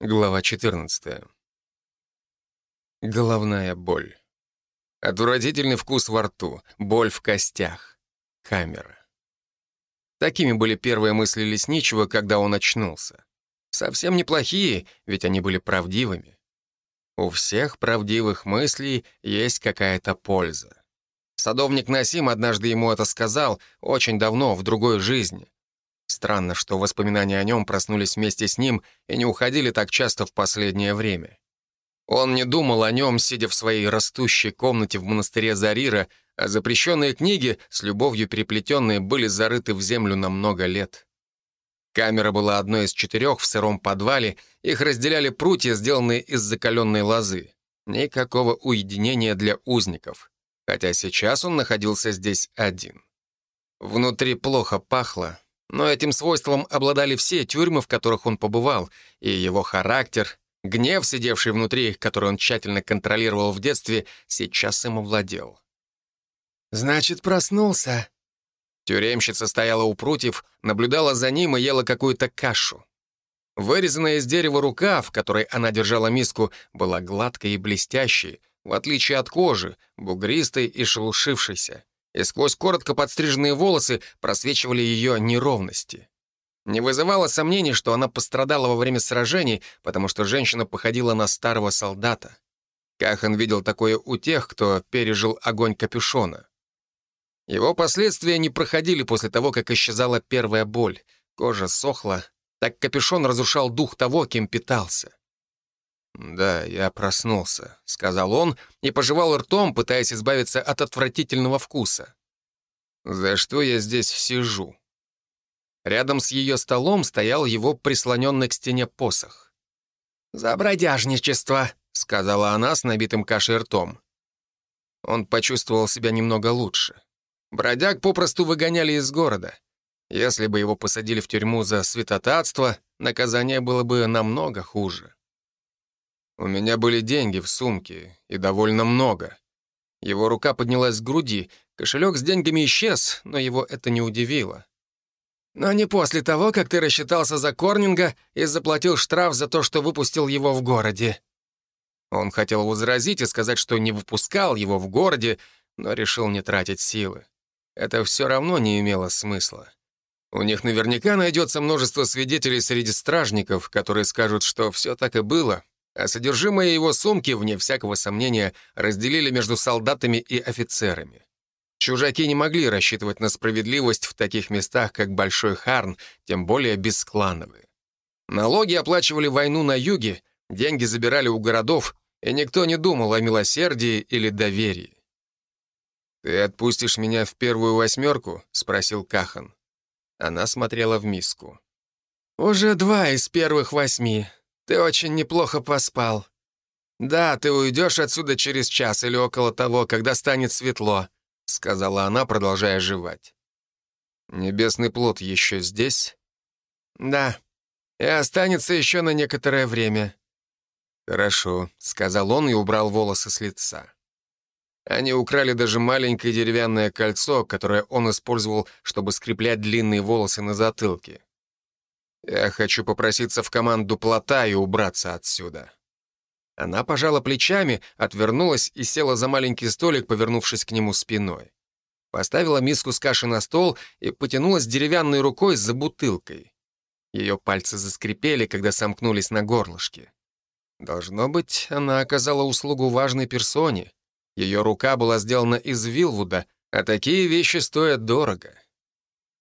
Глава 14. Головная боль. Отвратительный вкус во рту, боль в костях. Камера. Такими были первые мысли Лесничего, когда он очнулся. Совсем неплохие, ведь они были правдивыми. У всех правдивых мыслей есть какая-то польза. Садовник Насим однажды ему это сказал очень давно, в другой жизни. Странно, что воспоминания о нем проснулись вместе с ним и не уходили так часто в последнее время. Он не думал о нем, сидя в своей растущей комнате в монастыре Зарира, а запрещенные книги, с любовью переплетенные, были зарыты в землю на много лет. Камера была одной из четырех в сыром подвале, их разделяли прутья, сделанные из закаленной лозы. Никакого уединения для узников, хотя сейчас он находился здесь один. Внутри плохо пахло, но этим свойством обладали все тюрьмы, в которых он побывал, и его характер, гнев, сидевший внутри, который он тщательно контролировал в детстве, сейчас им овладел. «Значит, проснулся?» Тюремщица стояла у прутьев, наблюдала за ним и ела какую-то кашу. Вырезанная из дерева рука, в которой она держала миску, была гладкой и блестящей, в отличие от кожи, бугристой и шелушившейся и сквозь коротко подстриженные волосы просвечивали ее неровности. Не вызывало сомнений, что она пострадала во время сражений, потому что женщина походила на старого солдата. Кахан видел такое у тех, кто пережил огонь капюшона. Его последствия не проходили после того, как исчезала первая боль. Кожа сохла, так капюшон разрушал дух того, кем питался. «Да, я проснулся», — сказал он и пожевал ртом, пытаясь избавиться от отвратительного вкуса. «За что я здесь сижу?» Рядом с ее столом стоял его прислоненный к стене посох. «За бродяжничество», — сказала она с набитым кашей ртом. Он почувствовал себя немного лучше. Бродяг попросту выгоняли из города. Если бы его посадили в тюрьму за святотатство, наказание было бы намного хуже. У меня были деньги в сумке, и довольно много. Его рука поднялась к груди, кошелек с деньгами исчез, но его это не удивило. Но не после того, как ты рассчитался за Корнинга и заплатил штраф за то, что выпустил его в городе. Он хотел возразить и сказать, что не выпускал его в городе, но решил не тратить силы. Это все равно не имело смысла. У них наверняка найдется множество свидетелей среди стражников, которые скажут, что все так и было, а содержимое его сумки, вне всякого сомнения, разделили между солдатами и офицерами. Чужаки не могли рассчитывать на справедливость в таких местах, как Большой Харн, тем более бесклановые. Налоги оплачивали войну на юге, деньги забирали у городов, и никто не думал о милосердии или доверии. «Ты отпустишь меня в первую восьмерку?» — спросил Кахан. Она смотрела в миску. «Уже два из первых восьми. Ты очень неплохо поспал. Да, ты уйдешь отсюда через час или около того, когда станет светло», — сказала она, продолжая жевать. «Небесный плод еще здесь?» «Да, и останется еще на некоторое время». «Хорошо», — сказал он и убрал волосы с лица. Они украли даже маленькое деревянное кольцо, которое он использовал, чтобы скреплять длинные волосы на затылке. Я хочу попроситься в команду плота и убраться отсюда». Она пожала плечами, отвернулась и села за маленький столик, повернувшись к нему спиной. Поставила миску с кашей на стол и потянулась деревянной рукой за бутылкой. Ее пальцы заскрипели, когда сомкнулись на горлышке. Должно быть, она оказала услугу важной персоне. Ее рука была сделана из вилвуда, а такие вещи стоят дорого.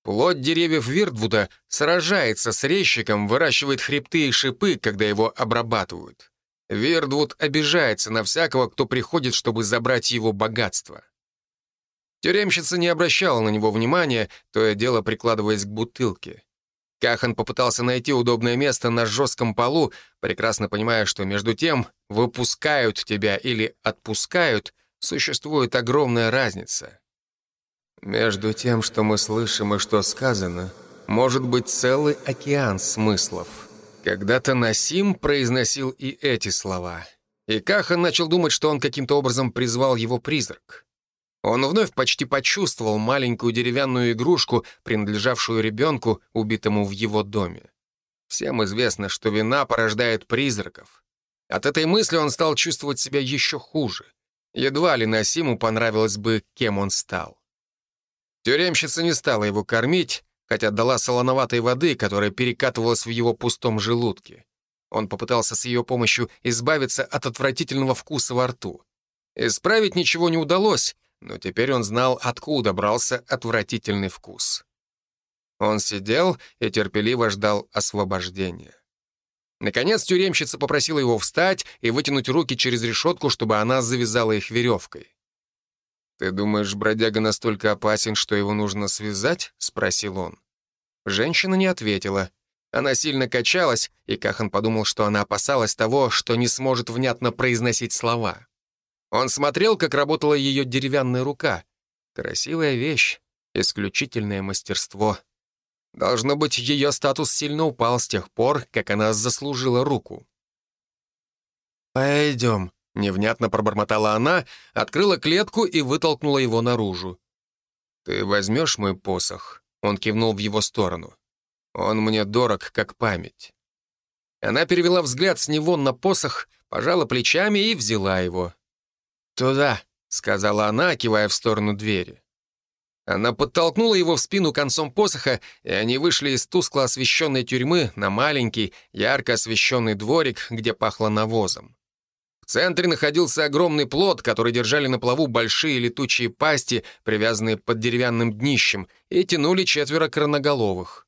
Плоть деревьев Вирдвуда сражается с резчиком, выращивает хребты и шипы, когда его обрабатывают. Вирдвуд обижается на всякого, кто приходит, чтобы забрать его богатство. Тюремщица не обращала на него внимания, то и дело прикладываясь к бутылке. Кахан попытался найти удобное место на жестком полу, прекрасно понимая, что между тем, выпускают тебя или отпускают, существует огромная разница. Между тем, что мы слышим и что сказано, может быть целый океан смыслов. Когда-то Насим произносил и эти слова. И Кахан начал думать, что он каким-то образом призвал его призрак. Он вновь почти почувствовал маленькую деревянную игрушку, принадлежавшую ребенку, убитому в его доме. Всем известно, что вина порождает призраков. От этой мысли он стал чувствовать себя еще хуже. Едва ли Насиму понравилось бы, кем он стал. Тюремщица не стала его кормить, хотя дала солоноватой воды, которая перекатывалась в его пустом желудке. Он попытался с ее помощью избавиться от отвратительного вкуса во рту. Исправить ничего не удалось, но теперь он знал, откуда брался отвратительный вкус. Он сидел и терпеливо ждал освобождения. Наконец тюремщица попросила его встать и вытянуть руки через решетку, чтобы она завязала их веревкой. «Ты думаешь, бродяга настолько опасен, что его нужно связать?» — спросил он. Женщина не ответила. Она сильно качалась, и Кахан подумал, что она опасалась того, что не сможет внятно произносить слова. Он смотрел, как работала ее деревянная рука. Красивая вещь, исключительное мастерство. Должно быть, ее статус сильно упал с тех пор, как она заслужила руку. «Пойдем», — невнятно пробормотала она, открыла клетку и вытолкнула его наружу. «Ты возьмешь мой посох?» — он кивнул в его сторону. «Он мне дорог, как память». Она перевела взгляд с него на посох, пожала плечами и взяла его. «Туда», — сказала она, кивая в сторону двери. Она подтолкнула его в спину концом посоха, и они вышли из тускло освещенной тюрьмы на маленький, ярко освещенный дворик, где пахло навозом. В центре находился огромный плод, который держали на плаву большие летучие пасти, привязанные под деревянным днищем, и тянули четверо краноголовых.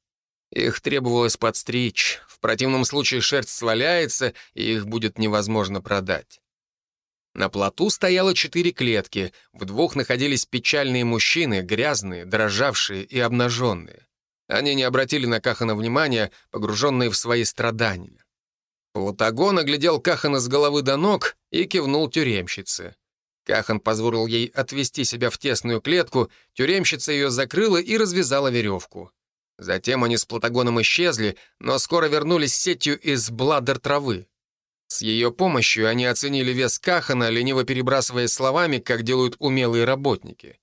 Их требовалось подстричь, в противном случае шерсть сваляется, и их будет невозможно продать. На плоту стояло четыре клетки, в двух находились печальные мужчины, грязные, дрожавшие и обнаженные. Они не обратили на Кахана внимания, погруженные в свои страдания. Платагон оглядел Кахана с головы до ног и кивнул тюремщице. Кахан позволил ей отвести себя в тесную клетку, тюремщица ее закрыла и развязала веревку. Затем они с Платагоном исчезли, но скоро вернулись с сетью из бладер травы. С ее помощью они оценили вес Кахана, лениво перебрасывая словами, как делают умелые работники.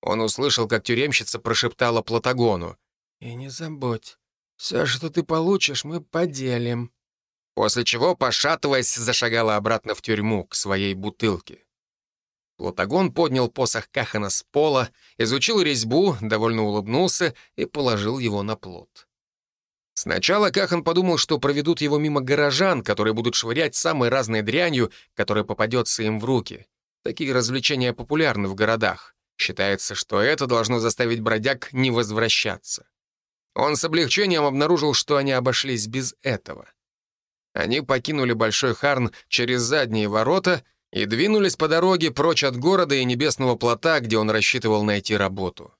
Он услышал, как тюремщица прошептала Платагону. «И не забудь, все, что ты получишь, мы поделим». После чего, пошатываясь, зашагала обратно в тюрьму, к своей бутылке. Платагон поднял посох Кахана с пола, изучил резьбу, довольно улыбнулся и положил его на плот. Сначала Кахан подумал, что проведут его мимо горожан, которые будут швырять самой разной дрянью, которая попадется им в руки. Такие развлечения популярны в городах. Считается, что это должно заставить бродяг не возвращаться. Он с облегчением обнаружил, что они обошлись без этого. Они покинули Большой Харн через задние ворота и двинулись по дороге прочь от города и небесного плота, где он рассчитывал найти работу.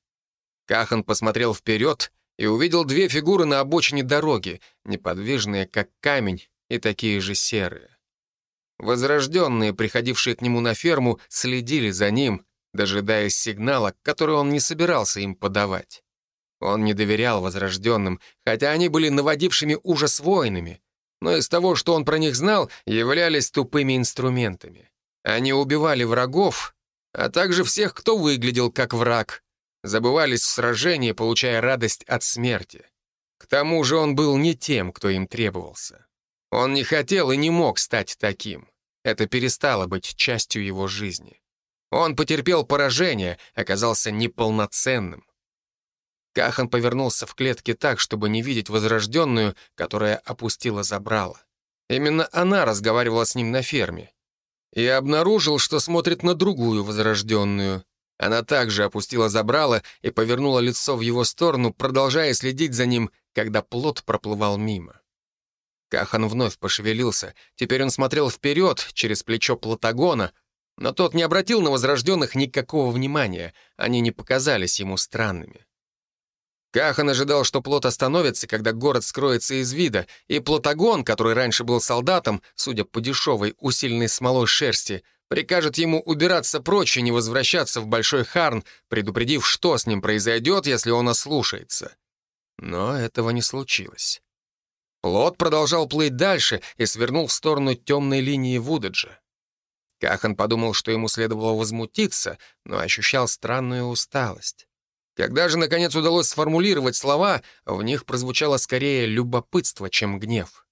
Кахан посмотрел вперед и увидел две фигуры на обочине дороги, неподвижные, как камень, и такие же серые. Возрожденные, приходившие к нему на ферму, следили за ним, дожидаясь сигнала, который он не собирался им подавать. Он не доверял возрожденным, хотя они были наводившими ужас воинами, но из того, что он про них знал, являлись тупыми инструментами. Они убивали врагов, а также всех, кто выглядел как враг, забывались в сражении, получая радость от смерти. К тому же он был не тем, кто им требовался. Он не хотел и не мог стать таким. Это перестало быть частью его жизни. Он потерпел поражение, оказался неполноценным. Кахан повернулся в клетке так, чтобы не видеть возрожденную, которая опустила забрала. Именно она разговаривала с ним на ферме. И обнаружил, что смотрит на другую возрожденную. Она также опустила забрало и повернула лицо в его сторону, продолжая следить за ним, когда плод проплывал мимо. Кахан вновь пошевелился. Теперь он смотрел вперед, через плечо Платагона, но тот не обратил на возрожденных никакого внимания, они не показались ему странными. Кахан ожидал, что плот остановится, когда город скроется из вида, и Платагон, который раньше был солдатом, судя по дешевой, усиленной смолой шерсти, прикажет ему убираться прочь и не возвращаться в Большой Харн, предупредив, что с ним произойдет, если он ослушается. Но этого не случилось. Плот продолжал плыть дальше и свернул в сторону темной линии Вудаджа. Кахан подумал, что ему следовало возмутиться, но ощущал странную усталость. Когда же, наконец, удалось сформулировать слова, в них прозвучало скорее любопытство, чем гнев.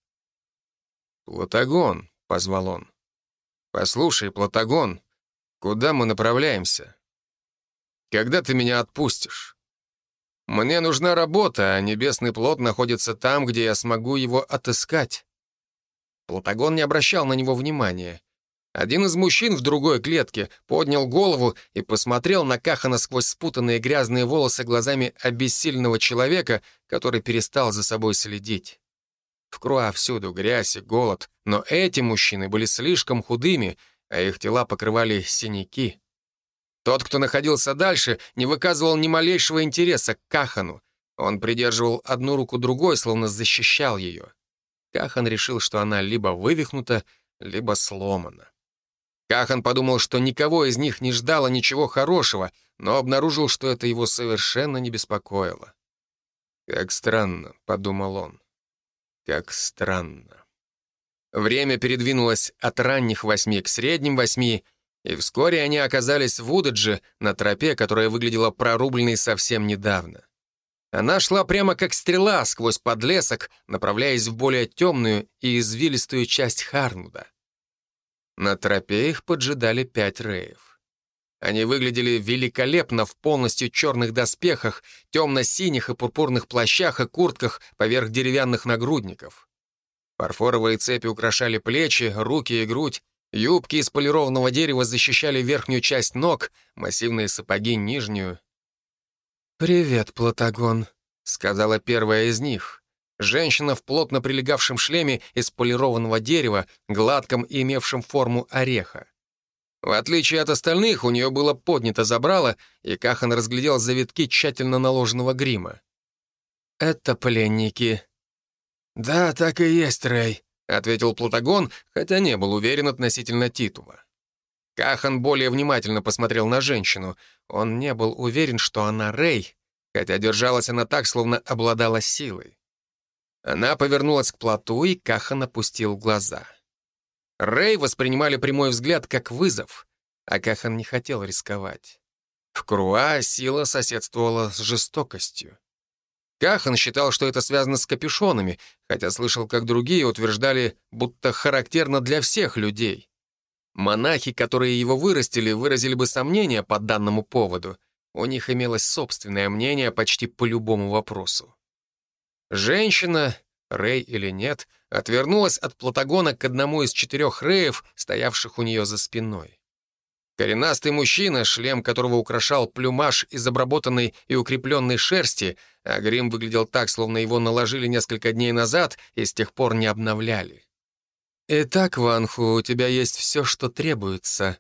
«Платагон», — позвал он. «Послушай, Платагон, куда мы направляемся? Когда ты меня отпустишь? Мне нужна работа, а небесный плод находится там, где я смогу его отыскать». Платагон не обращал на него внимания. Один из мужчин в другой клетке поднял голову и посмотрел на Кахана сквозь спутанные грязные волосы глазами обессильного человека, который перестал за собой следить. В Круа всюду грязь и голод, но эти мужчины были слишком худыми, а их тела покрывали синяки. Тот, кто находился дальше, не выказывал ни малейшего интереса к Кахану. Он придерживал одну руку другой, словно защищал ее. Кахан решил, что она либо вывихнута, либо сломана. Кахан подумал, что никого из них не ждало ничего хорошего, но обнаружил, что это его совершенно не беспокоило. «Как странно», — подумал он. «Как странно». Время передвинулось от ранних восьми к средним восьми, и вскоре они оказались в Удадже на тропе, которая выглядела прорубленной совсем недавно. Она шла прямо как стрела сквозь подлесок, направляясь в более темную и извилистую часть Харнуда. На тропе их поджидали пять реев. Они выглядели великолепно в полностью черных доспехах, темно-синих и пурпурных плащах и куртках поверх деревянных нагрудников. Фарфоровые цепи украшали плечи, руки и грудь, юбки из полированного дерева защищали верхнюю часть ног, массивные сапоги — нижнюю. «Привет, Платагон», — сказала первая из них. Женщина в плотно прилегавшем шлеме из полированного дерева, гладком и имевшем форму ореха. В отличие от остальных, у нее было поднято забрало, и Кахан разглядел завитки тщательно наложенного грима. «Это пленники». «Да, так и есть, Рэй», — ответил Плутагон, хотя не был уверен относительно титула. Кахан более внимательно посмотрел на женщину. Он не был уверен, что она Рэй, хотя держалась она так, словно обладала силой. Она повернулась к плоту, и Кахан опустил глаза. Рэй воспринимали прямой взгляд как вызов, а Кахан не хотел рисковать. В Круа сила соседствовала с жестокостью. Кахан считал, что это связано с капюшонами, хотя слышал, как другие утверждали, будто характерно для всех людей. Монахи, которые его вырастили, выразили бы сомнения по данному поводу. У них имелось собственное мнение почти по любому вопросу. Женщина, Рэй или нет, отвернулась от Платагона к одному из четырех Рэев, стоявших у нее за спиной. Коренастый мужчина, шлем которого украшал плюмаж из обработанной и укрепленной шерсти, а грим выглядел так, словно его наложили несколько дней назад и с тех пор не обновляли. «Итак, Ванху, у тебя есть все, что требуется».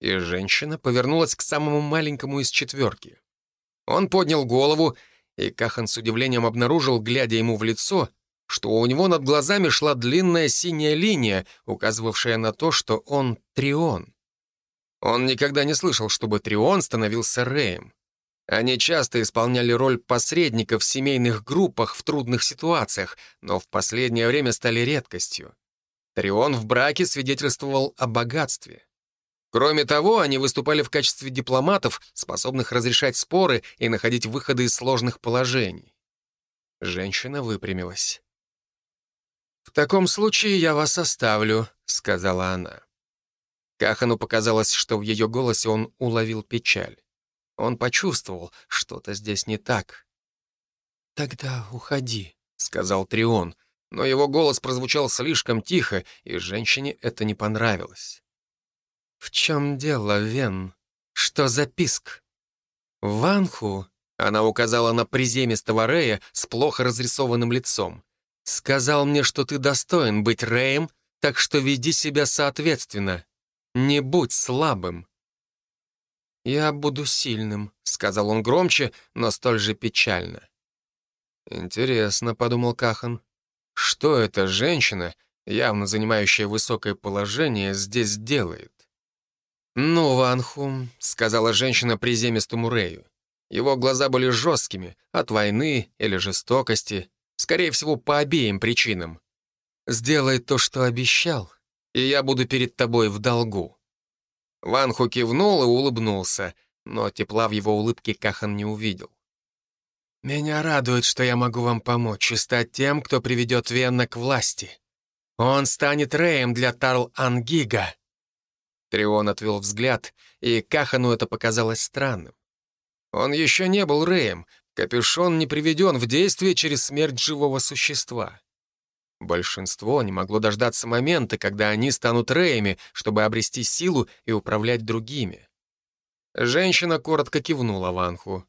И женщина повернулась к самому маленькому из четверки. Он поднял голову и Кахан с удивлением обнаружил, глядя ему в лицо, что у него над глазами шла длинная синяя линия, указывавшая на то, что он Трион. Он никогда не слышал, чтобы Трион становился Рэем. Они часто исполняли роль посредников в семейных группах в трудных ситуациях, но в последнее время стали редкостью. Трион в браке свидетельствовал о богатстве. Кроме того, они выступали в качестве дипломатов, способных разрешать споры и находить выходы из сложных положений. Женщина выпрямилась. «В таком случае я вас оставлю», — сказала она. Кахану показалось, что в ее голосе он уловил печаль. Он почувствовал, что-то здесь не так. «Тогда уходи», — сказал Трион, но его голос прозвучал слишком тихо, и женщине это не понравилось. «В чем дело, Вен? Что за писк?» «Ванху», — она указала на приземистого Рея с плохо разрисованным лицом, «сказал мне, что ты достоин быть Реем, так что веди себя соответственно. Не будь слабым». «Я буду сильным», — сказал он громче, но столь же печально. «Интересно», — подумал Кахан, — «что эта женщина, явно занимающая высокое положение, здесь делает?» «Ну, Ванху», — сказала женщина приземистому Рею. Его глаза были жесткими, от войны или жестокости, скорее всего, по обеим причинам. «Сделай то, что обещал, и я буду перед тобой в долгу». Ванху кивнул и улыбнулся. но тепла в его улыбке Кахан не увидел. «Меня радует, что я могу вам помочь и стать тем, кто приведет Венна к власти. Он станет Рэем для Тарл-Ангига». Трион отвел взгляд, и Кахану это показалось странным. Он еще не был Рэем, капюшон не приведен в действие через смерть живого существа. Большинство не могло дождаться момента, когда они станут Рэями, чтобы обрести силу и управлять другими. Женщина коротко кивнула Ванху.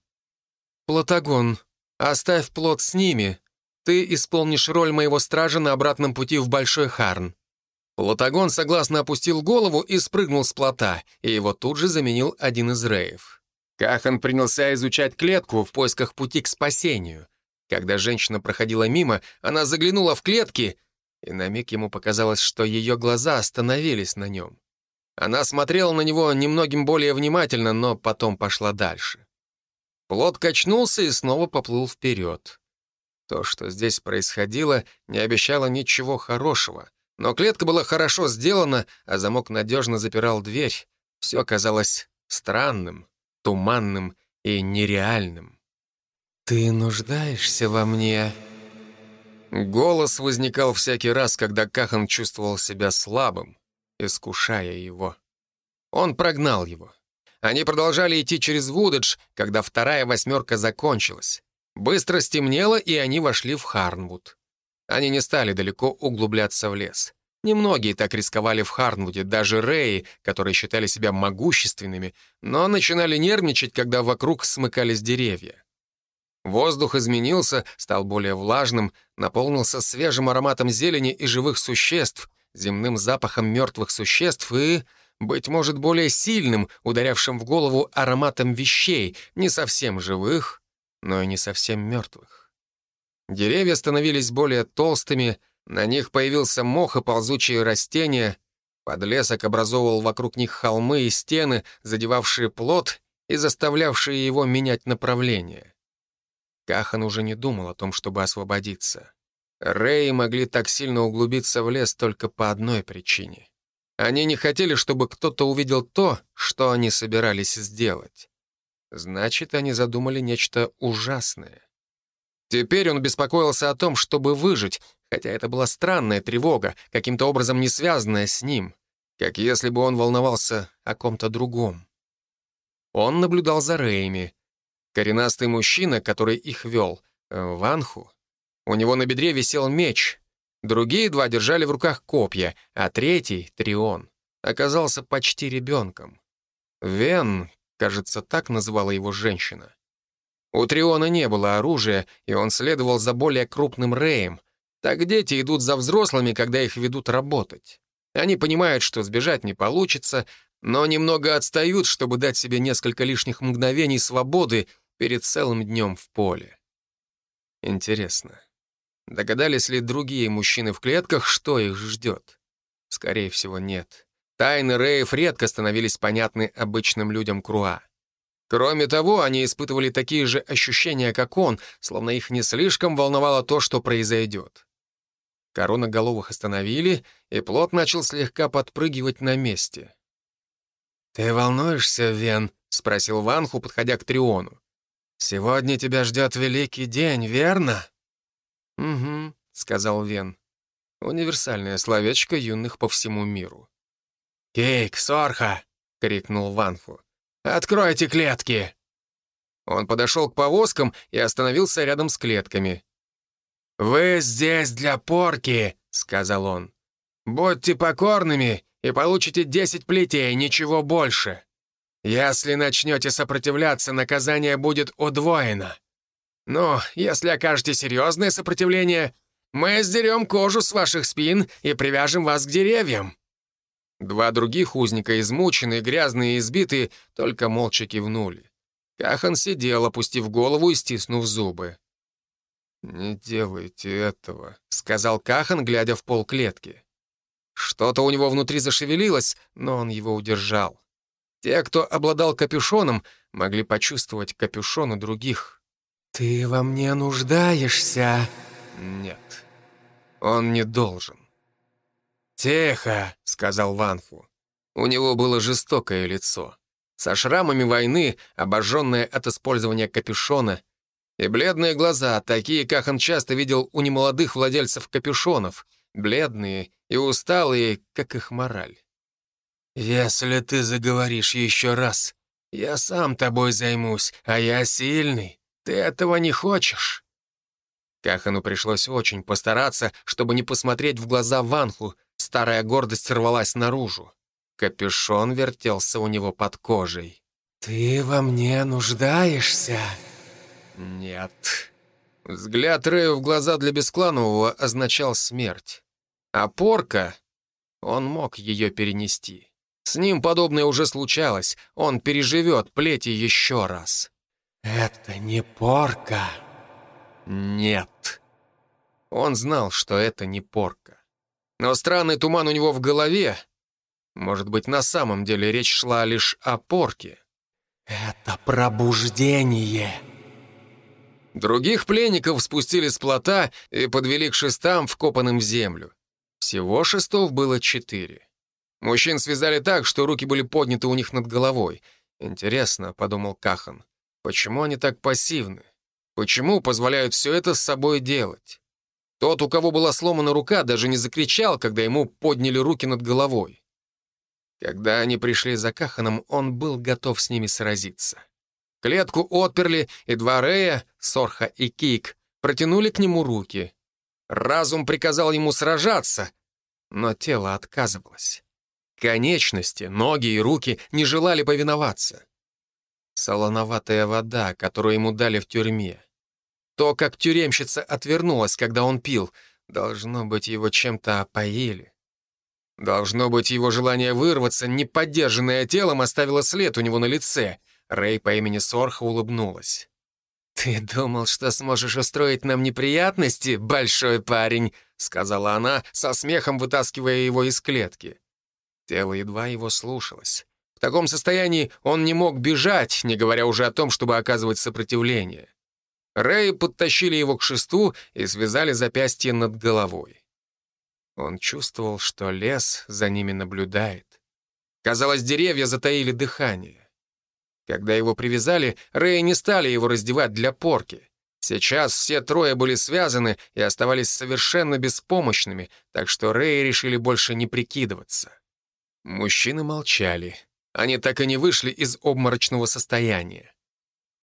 «Платагон, оставь плод с ними. Ты исполнишь роль моего стража на обратном пути в Большой Харн». Платагон согласно опустил голову и спрыгнул с плота, и его тут же заменил один из рейв. Кахан принялся изучать клетку в поисках пути к спасению. Когда женщина проходила мимо, она заглянула в клетки, и на миг ему показалось, что ее глаза остановились на нем. Она смотрела на него немногим более внимательно, но потом пошла дальше. Плот качнулся и снова поплыл вперед. То, что здесь происходило, не обещало ничего хорошего. Но клетка была хорошо сделана, а замок надежно запирал дверь. Все казалось странным, туманным и нереальным. «Ты нуждаешься во мне?» Голос возникал всякий раз, когда Кахан чувствовал себя слабым, искушая его. Он прогнал его. Они продолжали идти через Вудедж, когда вторая восьмерка закончилась. Быстро стемнело, и они вошли в Харнвуд. Они не стали далеко углубляться в лес. Немногие так рисковали в Харнвуде, даже Рэй, которые считали себя могущественными, но начинали нервничать, когда вокруг смыкались деревья. Воздух изменился, стал более влажным, наполнился свежим ароматом зелени и живых существ, земным запахом мертвых существ и быть может, более сильным, ударявшим в голову ароматом вещей, не совсем живых, но и не совсем мертвых. Деревья становились более толстыми, на них появился мох и ползучие растения, подлесок образовывал вокруг них холмы и стены, задевавшие плод и заставлявшие его менять направление. Кахан уже не думал о том, чтобы освободиться. Рэй могли так сильно углубиться в лес только по одной причине. Они не хотели, чтобы кто-то увидел то, что они собирались сделать. Значит, они задумали нечто ужасное. Теперь он беспокоился о том, чтобы выжить, хотя это была странная тревога, каким-то образом не связанная с ним, как если бы он волновался о ком-то другом. Он наблюдал за Рэями. Коренастый мужчина, который их вел, э, Ванху, у него на бедре висел меч, Другие два держали в руках копья, а третий, Трион, оказался почти ребенком. Вен, кажется, так называла его женщина. У Триона не было оружия, и он следовал за более крупным Реем. Так дети идут за взрослыми, когда их ведут работать. Они понимают, что сбежать не получится, но немного отстают, чтобы дать себе несколько лишних мгновений свободы перед целым днем в поле. Интересно, Догадались ли другие мужчины в клетках, что их ждет? Скорее всего, нет. Тайны Рейв редко становились понятны обычным людям Круа. Кроме того, они испытывали такие же ощущения, как он, словно их не слишком волновало то, что произойдет. Корона головых остановили, и плот начал слегка подпрыгивать на месте. «Ты волнуешься, Вен?» — спросил Ванху, подходя к Триону. «Сегодня тебя ждет великий день, верно?» «Угу», — сказал Вен. Универсальное словечко юных по всему миру. «Кейк, Сорха!» — крикнул Ванфу. «Откройте клетки!» Он подошел к повозкам и остановился рядом с клетками. «Вы здесь для порки», — сказал он. «Будьте покорными и получите десять плетей, ничего больше. Если начнете сопротивляться, наказание будет удвоено. Но если окажете серьезное сопротивление, мы сдерем кожу с ваших спин и привяжем вас к деревьям». Два других узника, измученные, грязные и избитые, только молча кивнули. Кахан сидел, опустив голову и стиснув зубы. «Не делайте этого», — сказал Кахан, глядя в пол клетки. Что-то у него внутри зашевелилось, но он его удержал. Те, кто обладал капюшоном, могли почувствовать капюшон у других. «Ты во мне нуждаешься?» «Нет, он не должен». «Тихо», — сказал Ванфу. У него было жестокое лицо. со шрамами войны, обожженная от использования капюшона, и бледные глаза, такие, как он часто видел у немолодых владельцев капюшонов, бледные и усталые, как их мораль. «Если ты заговоришь еще раз, я сам тобой займусь, а я сильный. Ты этого не хочешь?» Кахану пришлось очень постараться, чтобы не посмотреть в глаза Ванху, старая гордость рвалась наружу. Капюшон вертелся у него под кожей. «Ты во мне нуждаешься?» «Нет». Взгляд Рэю в глаза для Бескланового означал смерть. А порка... Он мог ее перенести. С ним подобное уже случалось. Он переживет плети еще раз. «Это не порка». «Нет». Он знал, что это не порка. Но странный туман у него в голове. Может быть, на самом деле речь шла лишь о порке. «Это пробуждение». Других пленников спустили с плота и подвели к шестам, вкопанным в землю. Всего шестов было четыре. Мужчин связали так, что руки были подняты у них над головой. «Интересно», — подумал Кахан, — «почему они так пассивны? Почему позволяют все это с собой делать?» Тот, у кого была сломана рука, даже не закричал, когда ему подняли руки над головой. Когда они пришли за Каханом, он был готов с ними сразиться. Клетку отперли, и два Рея, Сорха и Кик, протянули к нему руки. Разум приказал ему сражаться, но тело отказывалось. Конечности, ноги и руки не желали повиноваться. Солоноватая вода, которую ему дали в тюрьме. То, как тюремщица отвернулась, когда он пил, должно быть, его чем-то опоили. Должно быть, его желание вырваться, не поддержанное телом, оставило след у него на лице — Рэй по имени Сорха улыбнулась. «Ты думал, что сможешь устроить нам неприятности, большой парень?» — сказала она, со смехом вытаскивая его из клетки. Тело едва его слушалось. В таком состоянии он не мог бежать, не говоря уже о том, чтобы оказывать сопротивление. Рэй подтащили его к шесту и связали запястье над головой. Он чувствовал, что лес за ними наблюдает. Казалось, деревья затаили дыхание. Когда его привязали, Рэя не стали его раздевать для порки. Сейчас все трое были связаны и оставались совершенно беспомощными, так что Рэи решили больше не прикидываться. Мужчины молчали. Они так и не вышли из обморочного состояния.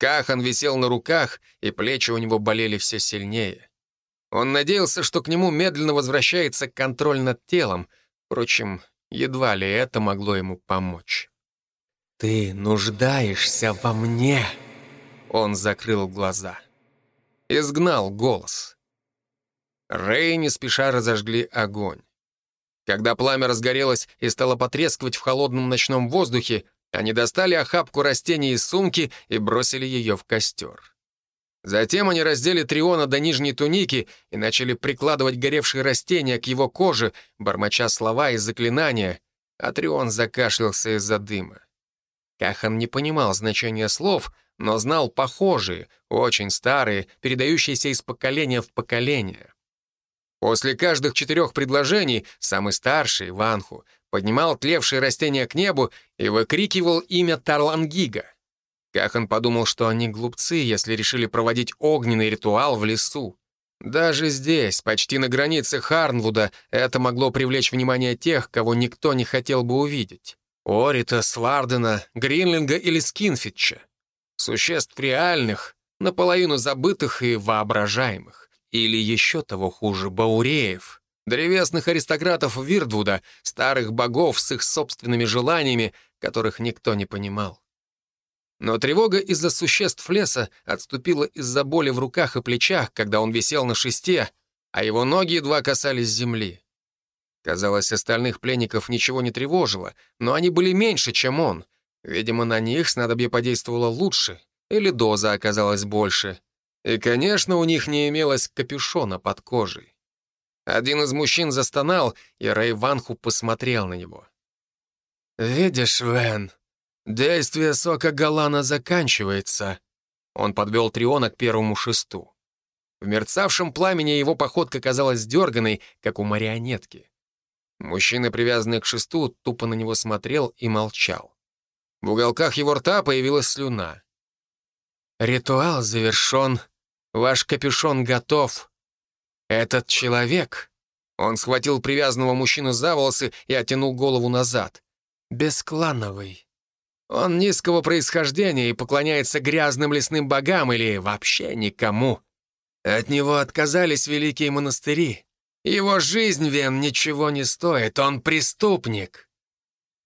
Кахан висел на руках, и плечи у него болели все сильнее. Он надеялся, что к нему медленно возвращается контроль над телом, впрочем, едва ли это могло ему помочь. «Ты нуждаешься во мне!» Он закрыл глаза. Изгнал голос. Рэй не спеша разожгли огонь. Когда пламя разгорелось и стало потрескивать в холодном ночном воздухе, они достали охапку растений из сумки и бросили ее в костер. Затем они раздели Триона до нижней туники и начали прикладывать горевшие растения к его коже, бормоча слова и заклинания, а Трион закашлялся из-за дыма. Кахан не понимал значения слов, но знал похожие, очень старые, передающиеся из поколения в поколение. После каждых четырех предложений самый старший, Ванху, поднимал тлевшие растения к небу и выкрикивал имя Тарлангига. Кахан подумал, что они глупцы, если решили проводить огненный ритуал в лесу. Даже здесь, почти на границе Харнвуда, это могло привлечь внимание тех, кого никто не хотел бы увидеть. Орита, Свардена, Гринлинга или Скинфитча. Существ реальных, наполовину забытых и воображаемых. Или еще того хуже, Бауреев, древесных аристократов Вирдвуда, старых богов с их собственными желаниями, которых никто не понимал. Но тревога из-за существ леса отступила из-за боли в руках и плечах, когда он висел на шесте, а его ноги едва касались земли. Казалось, остальных пленников ничего не тревожило, но они были меньше, чем он. Видимо, на них снадобье подействовало лучше, или доза оказалась больше. И, конечно, у них не имелось капюшона под кожей. Один из мужчин застонал, и Рэй Ванху посмотрел на него. «Видишь, Вен, действие сока Галана заканчивается». Он подвел Триона к первому шесту. В мерцавшем пламени его походка казалась дерганой, как у марионетки. Мужчина, привязанный к шесту, тупо на него смотрел и молчал. В уголках его рта появилась слюна. «Ритуал завершен. Ваш капюшон готов. Этот человек...» Он схватил привязанного мужчину за волосы и оттянул голову назад. «Бесклановый. Он низкого происхождения и поклоняется грязным лесным богам или вообще никому. От него отказались великие монастыри. Его жизнь, Вен, ничего не стоит. Он преступник».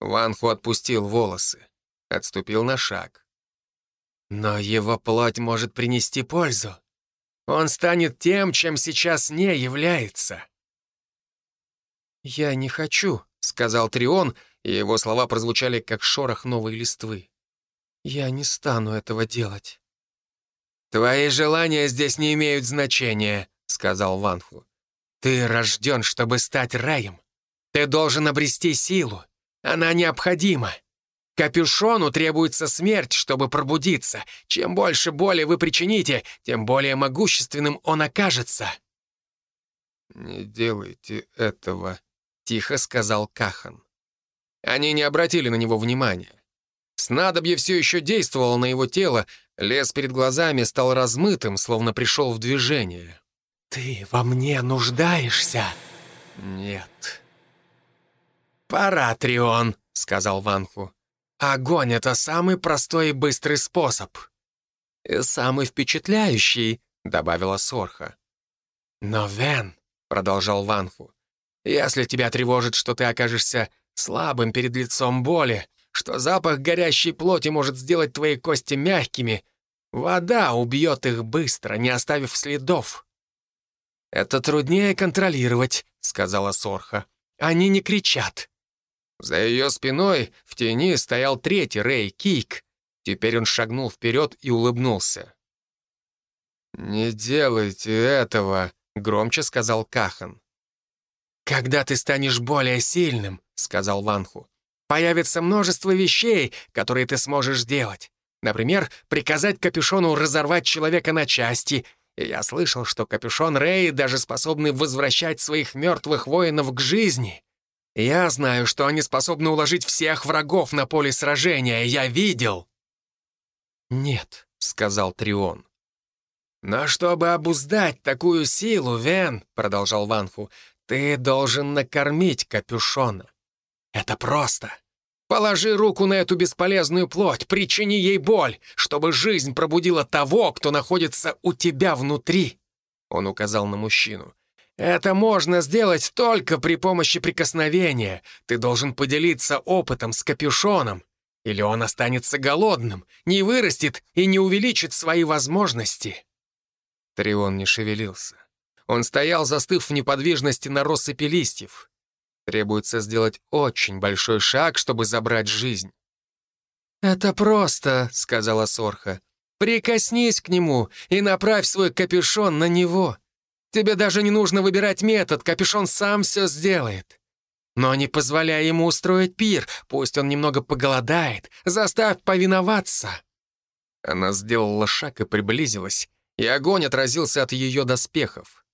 Ванху отпустил волосы. Отступил на шаг. «Но его плоть может принести пользу. Он станет тем, чем сейчас не является». «Я не хочу», — сказал Трион, и его слова прозвучали, как шорох новой листвы. «Я не стану этого делать». «Твои желания здесь не имеют значения», — сказал Ванху. «Ты рожден, чтобы стать раем. Ты должен обрести силу. Она необходима. Капюшону требуется смерть, чтобы пробудиться. Чем больше боли вы причините, тем более могущественным он окажется». «Не делайте этого», — тихо сказал Кахан. Они не обратили на него внимания. Снадобье все еще действовало на его тело, лес перед глазами стал размытым, словно пришел в движение. «Ты во мне нуждаешься?» «Нет». «Пора, Трион», — сказал Ванху. «Огонь — это самый простой и быстрый способ». «И самый впечатляющий», — добавила Сорха. «Но, Вен», — продолжал Ванху, если тебя тревожит, что ты окажешься слабым перед лицом боли, что запах горящей плоти может сделать твои кости мягкими, вода убьет их быстро, не оставив следов. «Это труднее контролировать», — сказала Сорха. «Они не кричат». За ее спиной в тени стоял третий Рэй, Кик. Теперь он шагнул вперед и улыбнулся. «Не делайте этого», — громче сказал Кахан. «Когда ты станешь более сильным», — сказал Ванху, «появится множество вещей, которые ты сможешь делать. Например, приказать капюшону разорвать человека на части. И я слышал, что капюшон Рэй даже способны возвращать своих мертвых воинов к жизни. Я знаю, что они способны уложить всех врагов на поле сражения. Я видел». «Нет», — сказал Трион. «Но чтобы обуздать такую силу, Вен», — продолжал Ванху, ты должен накормить капюшона. Это просто. Положи руку на эту бесполезную плоть, причини ей боль, чтобы жизнь пробудила того, кто находится у тебя внутри. Он указал на мужчину. Это можно сделать только при помощи прикосновения. Ты должен поделиться опытом с капюшоном. Или он останется голодным, не вырастет и не увеличит свои возможности. Трион не шевелился. Он стоял, застыв в неподвижности на россыпи листьев. Требуется сделать очень большой шаг, чтобы забрать жизнь. «Это просто», — сказала Сорха. «Прикоснись к нему и направь свой капюшон на него. Тебе даже не нужно выбирать метод, капюшон сам все сделает. Но не позволяй ему устроить пир, пусть он немного поголодает, заставь повиноваться». Она сделала шаг и приблизилась, и огонь отразился от ее доспехов.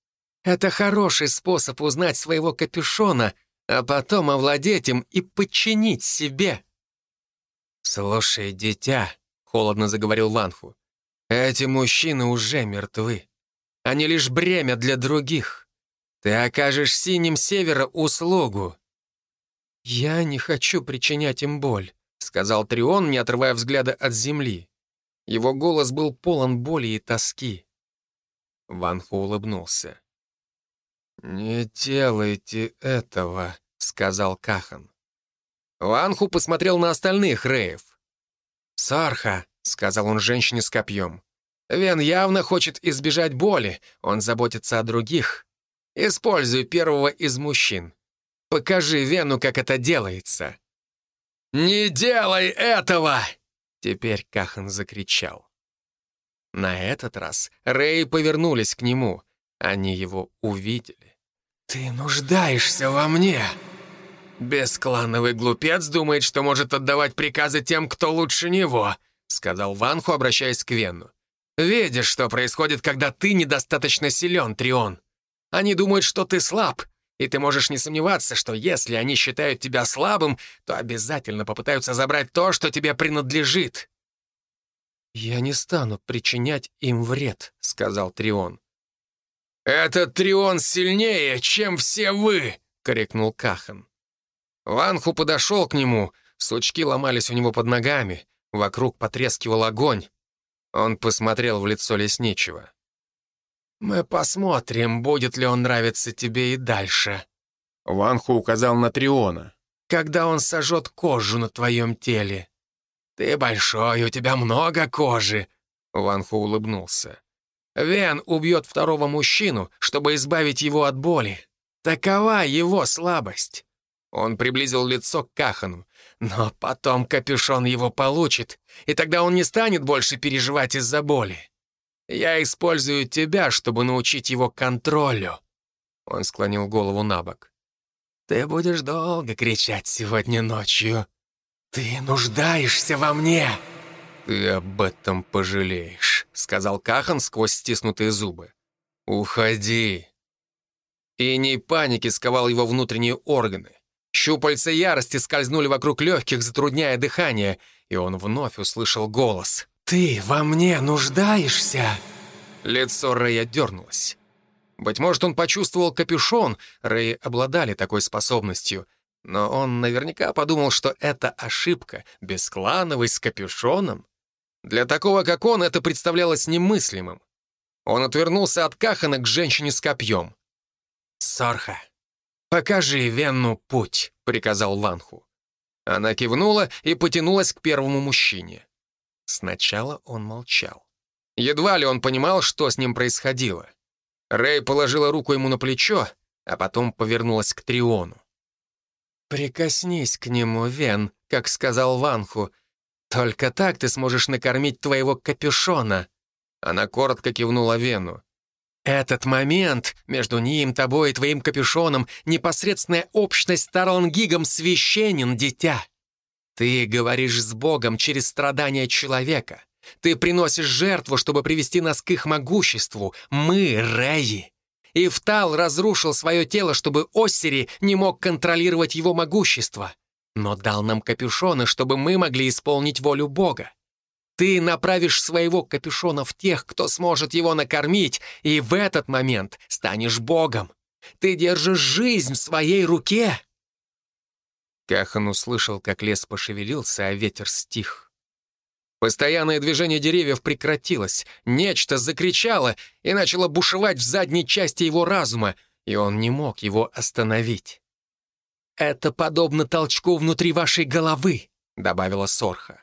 Это хороший способ узнать своего капюшона, а потом овладеть им и подчинить себе. «Слушай, дитя», — холодно заговорил Ванху, «эти мужчины уже мертвы. Они лишь бремя для других. Ты окажешь синим севера услугу». «Я не хочу причинять им боль», — сказал Трион, не отрывая взгляда от земли. Его голос был полон боли и тоски. Ванху улыбнулся. «Не делайте этого», — сказал Кахан. Ванху посмотрел на остальных Реев. «Сарха», — сказал он женщине с копьем. «Вен явно хочет избежать боли, он заботится о других. Используй первого из мужчин. Покажи Вену, как это делается». «Не делай этого!» Теперь Кахан закричал. На этот раз Рэй повернулись к нему. Они его увидели. «Ты нуждаешься во мне!» «Бесклановый глупец думает, что может отдавать приказы тем, кто лучше него», сказал Ванху, обращаясь к Вену. «Видишь, что происходит, когда ты недостаточно силен, Трион. Они думают, что ты слаб, И ты можешь не сомневаться, что если они считают тебя слабым, то обязательно попытаются забрать то, что тебе принадлежит». «Я не стану причинять им вред», — сказал Трион. «Этот Трион сильнее, чем все вы!» — крикнул Кахан. Ванху подошел к нему, сучки ломались у него под ногами, вокруг потрескивал огонь. Он посмотрел в лицо лесничего. «Мы посмотрим, будет ли он нравиться тебе и дальше». Ванху указал на Триона. «Когда он сожжет кожу на твоем теле. Ты большой, у тебя много кожи». Ванху улыбнулся. «Вен убьет второго мужчину, чтобы избавить его от боли. Такова его слабость». Он приблизил лицо к Кахану. «Но потом капюшон его получит, и тогда он не станет больше переживать из-за боли. Я использую тебя, чтобы научить его контролю». Он склонил голову на бок. «Ты будешь долго кричать сегодня ночью. Ты нуждаешься во мне!» «Ты об этом пожалеешь», — сказал Кахан сквозь стиснутые зубы. «Уходи». И не паники сковал его внутренние органы. Щупальца ярости скользнули вокруг легких, затрудняя дыхание, и он вновь услышал голос. «Ты во мне нуждаешься?» Лицо Рэя дернулось. Быть может, он почувствовал капюшон, Рэи обладали такой способностью, но он наверняка подумал, что это ошибка, бесклановый с капюшоном. Для такого, как он, это представлялось немыслимым. Он отвернулся от Кахана к женщине с копьем. «Сорха, покажи Венну путь», — приказал Ванху. Она кивнула и потянулась к первому мужчине. Сначала он молчал. Едва ли он понимал, что с ним происходило. Рэй положила руку ему на плечо, а потом повернулась к Триону. «Прикоснись к нему, Вен», — как сказал Ванху. «Только так ты сможешь накормить твоего капюшона». Она коротко кивнула Вену. «Этот момент между ним, тобой и твоим капюшоном, непосредственная общность с Тарлангигом священен, дитя. Ты говоришь с Богом через страдания человека. Ты приносишь жертву, чтобы привести нас к их могуществу. Мы — Реи. Ифтал разрушил свое тело, чтобы Оссери не мог контролировать его могущество. Но дал нам капюшоны, чтобы мы могли исполнить волю Бога. Ты направишь своего капюшона в тех, кто сможет его накормить, и в этот момент станешь Богом. Ты держишь жизнь в своей руке. Кахан услышал, как лес пошевелился, а ветер стих. Постоянное движение деревьев прекратилось, нечто закричало и начало бушевать в задней части его разума, и он не мог его остановить. «Это подобно толчку внутри вашей головы», — добавила Сорха.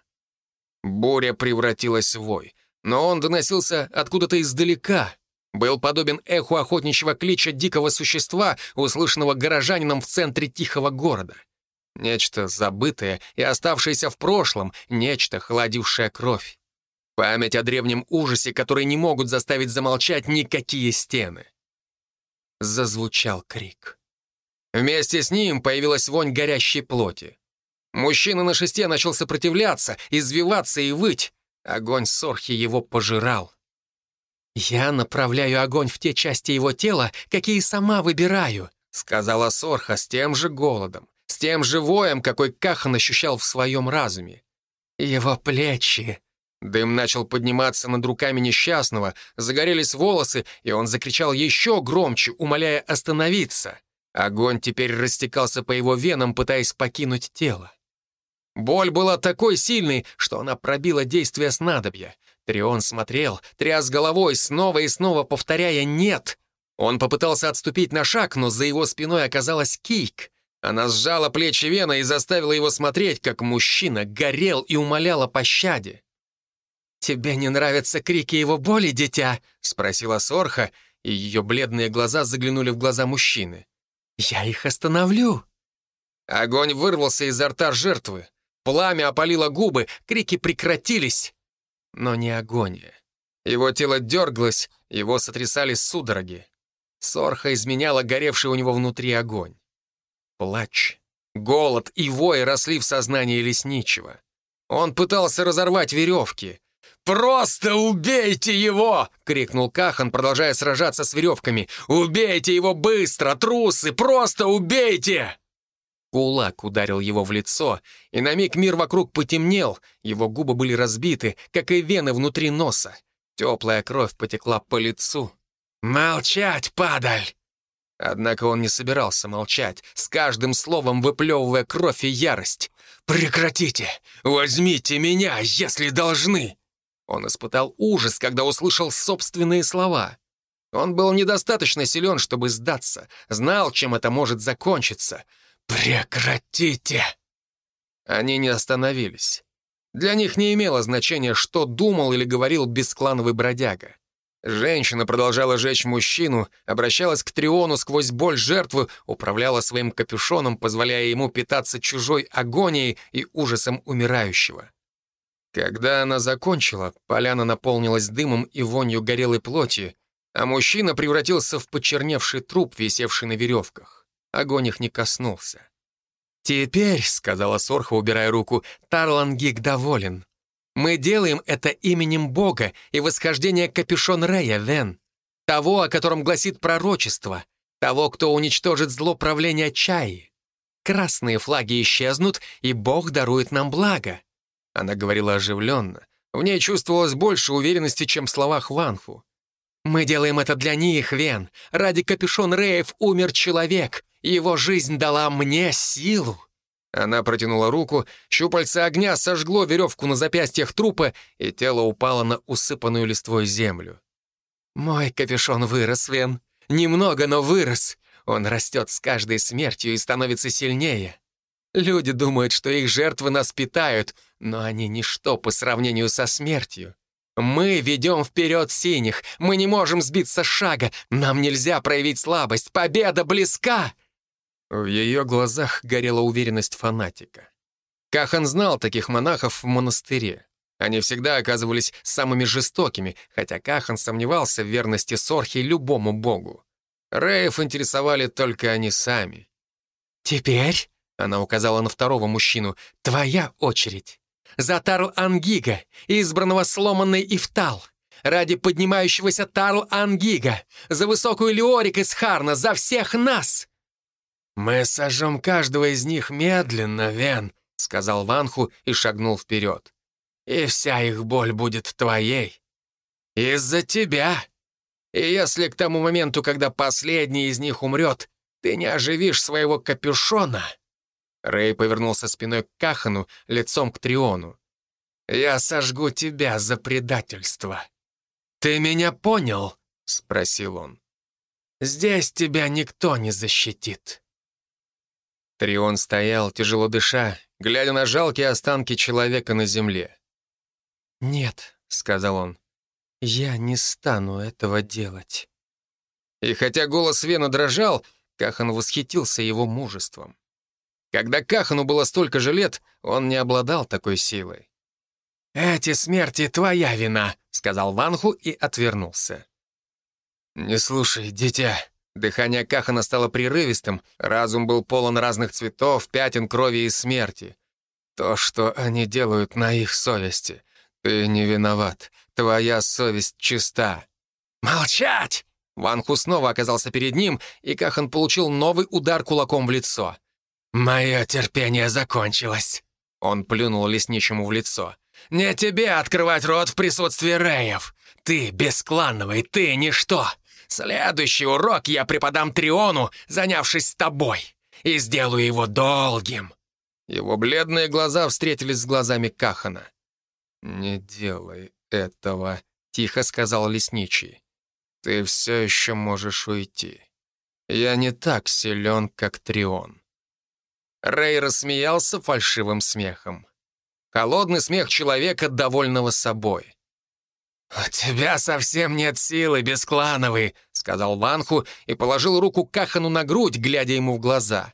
Буря превратилась в вой, но он доносился откуда-то издалека, был подобен эху охотничьего клича дикого существа, услышанного горожанином в центре тихого города. Нечто забытое и оставшееся в прошлом, нечто, холодившее кровь. Память о древнем ужасе, который не могут заставить замолчать никакие стены. Зазвучал крик. Вместе с ним появилась вонь горящей плоти. Мужчина на шесте начал сопротивляться, извиваться и выть. Огонь Сорхи его пожирал. «Я направляю огонь в те части его тела, какие сама выбираю», сказала Сорха с тем же голодом, с тем же воем, какой Кахан ощущал в своем разуме. Его плечи. Дым начал подниматься над руками несчастного, загорелись волосы, и он закричал еще громче, умоляя остановиться. Огонь теперь растекался по его венам, пытаясь покинуть тело. Боль была такой сильной, что она пробила действие снадобья. Трион смотрел, тряс головой, снова и снова повторяя «нет». Он попытался отступить на шаг, но за его спиной оказалась Кейк. Она сжала плечи Вена и заставила его смотреть, как мужчина горел и умолял о пощаде. «Тебе не нравятся крики его боли, дитя?» — спросила Сорха, и ее бледные глаза заглянули в глаза мужчины. «Я их остановлю». Огонь вырвался изо рта жертвы. Пламя опалило губы, крики прекратились. Но не агония. Его тело дергалось, его сотрясали судороги. Сорха изменяла горевший у него внутри огонь. Плач, голод и вой росли в сознании лесничего. Он пытался разорвать веревки. «Просто убейте его!» — крикнул Кахан, продолжая сражаться с веревками. «Убейте его быстро, трусы! Просто убейте!» Кулак ударил его в лицо, и на миг мир вокруг потемнел, его губы были разбиты, как и вены внутри носа. Теплая кровь потекла по лицу. «Молчать, падаль!» Однако он не собирался молчать, с каждым словом выплевывая кровь и ярость. «Прекратите! Возьмите меня, если должны!» Он испытал ужас, когда услышал собственные слова. Он был недостаточно силен, чтобы сдаться, знал, чем это может закончиться. «Прекратите!» Они не остановились. Для них не имело значения, что думал или говорил бесклановый бродяга. Женщина продолжала жечь мужчину, обращалась к Триону сквозь боль жертвы, управляла своим капюшоном, позволяя ему питаться чужой агонией и ужасом умирающего. Когда она закончила, поляна наполнилась дымом и вонью горелой плоти, а мужчина превратился в почерневший труп, висевший на веревках. Огонь их не коснулся. «Теперь», — сказала Сорха, убирая руку, — «Тарлангик доволен. Мы делаем это именем Бога и восхождения Капюшон Рея, Вен. Того, о котором гласит пророчество. Того, кто уничтожит зло правления Чаи. Красные флаги исчезнут, и Бог дарует нам благо». Она говорила оживленно. В ней чувствовалось больше уверенности, чем в словах Ванху. «Мы делаем это для них, Вен. Ради Капюшон Реев умер человек. Его жизнь дала мне силу». Она протянула руку, щупальце огня сожгло веревку на запястьях трупа, и тело упало на усыпанную листвой землю. «Мой капюшон вырос, Вен. Немного, но вырос. Он растет с каждой смертью и становится сильнее. Люди думают, что их жертвы нас питают, но они ничто по сравнению со смертью. Мы ведем вперед синих, мы не можем сбиться с шага, нам нельзя проявить слабость, победа близка!» В ее глазах горела уверенность фанатика. Кахан знал таких монахов в монастыре. Они всегда оказывались самыми жестокими, хотя Кахан сомневался в верности Сорхи любому богу. Реев интересовали только они сами. «Теперь», — она указала на второго мужчину, — «твоя очередь. За Тарл Ангига, избранного сломанной Ифтал. Ради поднимающегося Тарл Ангига. За высокую Леорик из Харна. За всех нас!» «Мы сожжем каждого из них медленно, Вен», — сказал Ванху и шагнул вперед. «И вся их боль будет твоей. Из-за тебя. И если к тому моменту, когда последний из них умрет, ты не оживишь своего капюшона...» Рэй повернулся спиной к Кахану, лицом к Триону. «Я сожгу тебя за предательство». «Ты меня понял?» — спросил он. «Здесь тебя никто не защитит». Трион стоял, тяжело дыша, глядя на жалкие останки человека на земле. «Нет», — сказал он, — «я не стану этого делать». И хотя голос Вена дрожал, Кахан восхитился его мужеством. Когда Кахану было столько же лет, он не обладал такой силой. «Эти смерти — твоя вина», — сказал Ванху и отвернулся. «Не слушай, дитя», Дыхание Кахана стало прерывистым, разум был полон разных цветов, пятен крови и смерти. То, что они делают на их совести. Ты не виноват. Твоя совесть чиста. «Молчать!» Ванху снова оказался перед ним, и Кахан получил новый удар кулаком в лицо. «Мое терпение закончилось!» Он плюнул лесничему в лицо. «Не тебе открывать рот в присутствии Реев! Ты бесклановый, ты ничто! Следующий урок я преподам Триону, занявшись тобой, и сделаю его долгим». Его бледные глаза встретились с глазами Кахана. «Не делай этого», — тихо сказал лесничий. «Ты все еще можешь уйти. Я не так силен, как Трион». Рэй рассмеялся фальшивым смехом. Холодный смех человека, довольного собой. «У тебя совсем нет силы, бесклановый», — сказал Ванху и положил руку Кахану на грудь, глядя ему в глаза.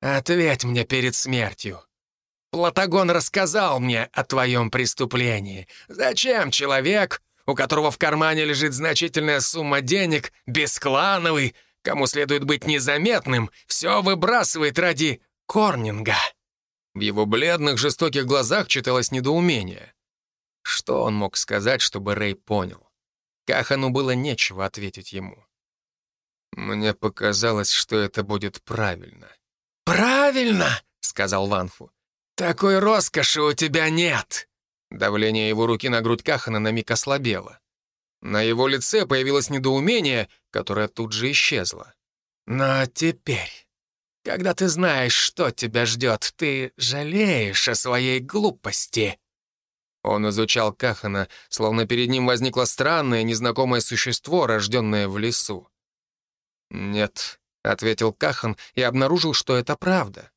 «Ответь мне перед смертью. Платагон рассказал мне о твоем преступлении. Зачем человек, у которого в кармане лежит значительная сумма денег, бесклановый, кому следует быть незаметным, все выбрасывает ради Корнинга?» В его бледных, жестоких глазах читалось недоумение. Что он мог сказать, чтобы Рэй понял? Кахану было нечего ответить ему. Мне показалось, что это будет правильно. «Правильно!» — сказал Ванфу. «Такой роскоши у тебя нет!» Давление его руки на грудь Кахана на миг ослабело. На его лице появилось недоумение, которое тут же исчезло. «Но теперь, когда ты знаешь, что тебя ждет, ты жалеешь о своей глупости». Он изучал Кахана, словно перед ним возникло странное, незнакомое существо, рожденное в лесу. «Нет», — ответил Кахан и обнаружил, что это правда.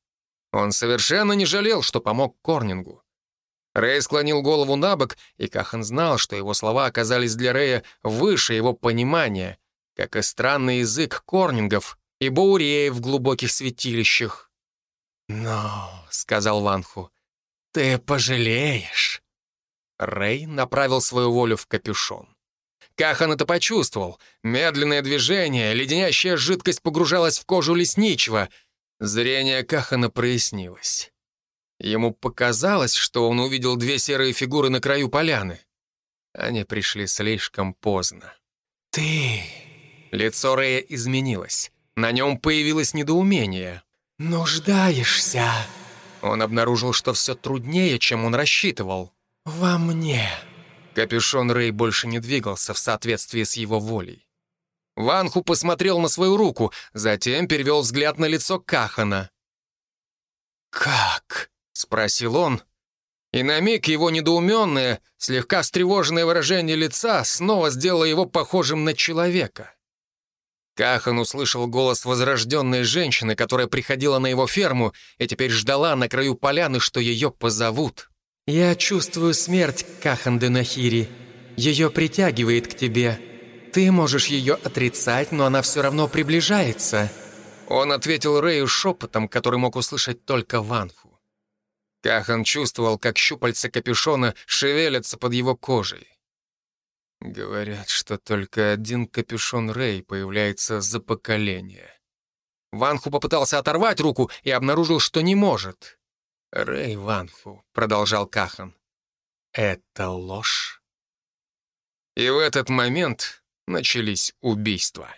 Он совершенно не жалел, что помог Корнингу. Рэй склонил голову на бок, и Кахан знал, что его слова оказались для Рэя выше его понимания, как и странный язык корнингов и бауреев в глубоких святилищах. «Но», — сказал Ванху, — «ты пожалеешь». Рэй направил свою волю в капюшон. Кахан это почувствовал. Медленное движение, леденящая жидкость погружалась в кожу лесничего. Зрение Кахана прояснилось. Ему показалось, что он увидел две серые фигуры на краю поляны. Они пришли слишком поздно. «Ты...» Лицо Рэя изменилось. На нем появилось недоумение. «Нуждаешься...» Он обнаружил, что все труднее, чем он рассчитывал. «Во мне...» Капюшон Рэй больше не двигался в соответствии с его волей. Ванху посмотрел на свою руку, затем перевел взгляд на лицо Кахана. «Как?» — спросил он. И на миг его недоуменное, слегка встревоженное выражение лица снова сделало его похожим на человека. Кахан услышал голос возрожденной женщины, которая приходила на его ферму и теперь ждала на краю поляны, что ее позовут. «Я чувствую смерть, Кахан Денахири. Ее притягивает к тебе. Ты можешь ее отрицать, но она все равно приближается». Он ответил Рэю шепотом, который мог услышать только Ванху. Кахан чувствовал, как щупальца капюшона шевелятся под его кожей. Говорят, что только один капюшон Рэй появляется за поколение. Ванху попытался оторвать руку и обнаружил, что не может. «Рэй Ванфу», — продолжал Кахан, — «это ложь». И в этот момент начались убийства.